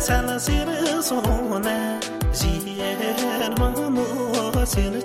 sana seni sona Ziyer manu seni